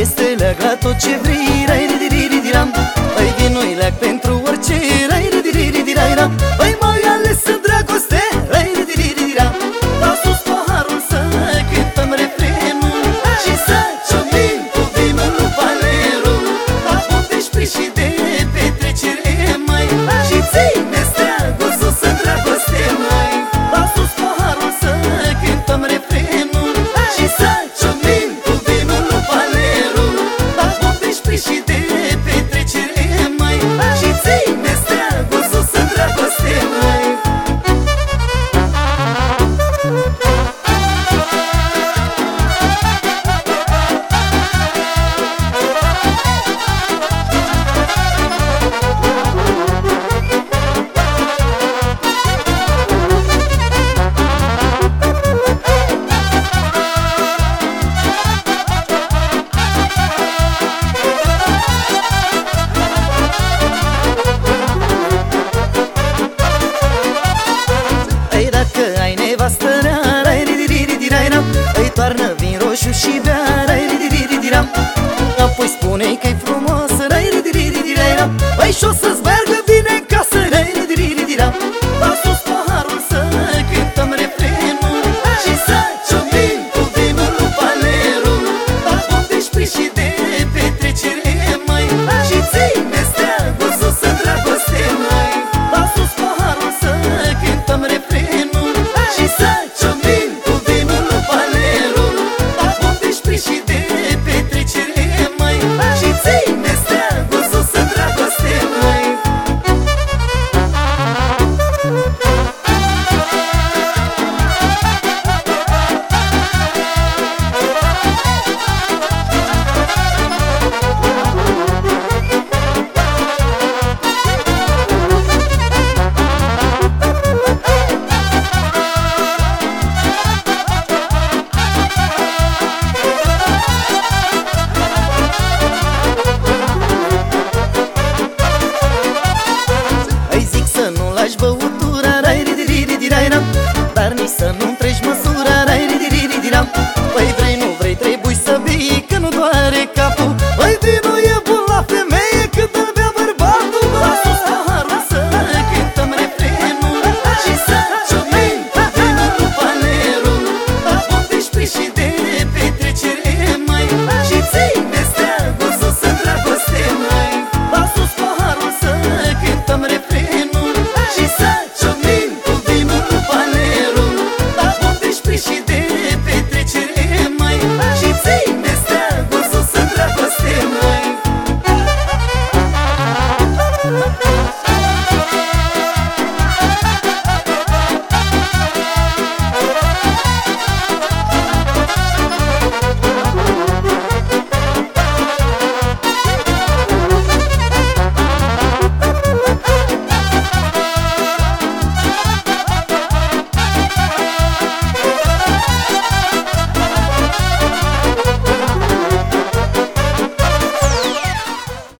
Este leac la tot ce vrei Rai, ri, ri, ri, ram. Păi Ai vinoi leac pentru orice Rai, ri, ri, ri, ri, ram. Păi și bea Apoi spune-i că-i frumoasă Băi și-o să-ți băutura Rai, ri, ri, ri, rai, ram. Dar nici să nu-mi treci măsura Rai, ri, ri, ri, ri, ram. Păi vrei, nu vrei, trebuie să bei Că nu doare capul. Păi vino ia